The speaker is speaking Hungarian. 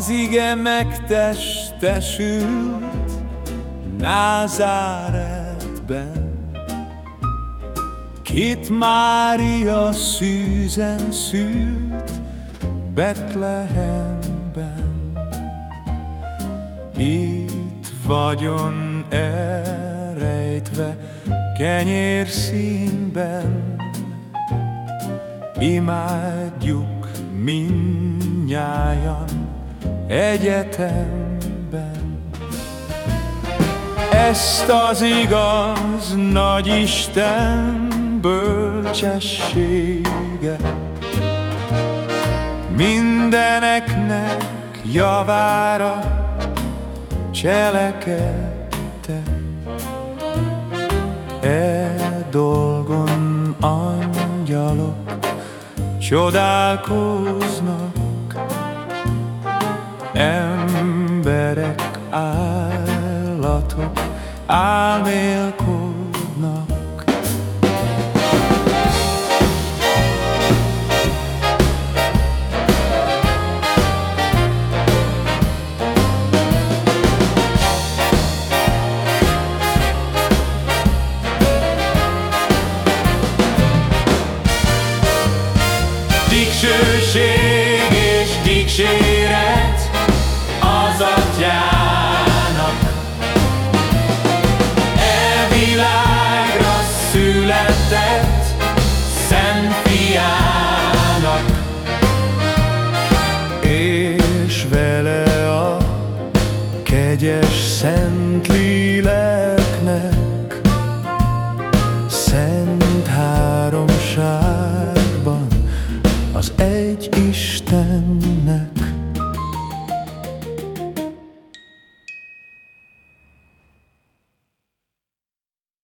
Az ige megtestesült Názáretben. Kit Mária szűzen szült Betlehemben Itt vagyon elrejtve kenyér színben Imádjuk mindnyájan egyetemben. Ezt az igaz nagy Isten bölcsessége mindeneknek javára cselekedte. E dolgon angyalok csodálkoznak, Emberek, állatok álmélkodnak Dicsőség és dicséret az atyának. E világra született szent fiának. És vele a kegyes szent işten ne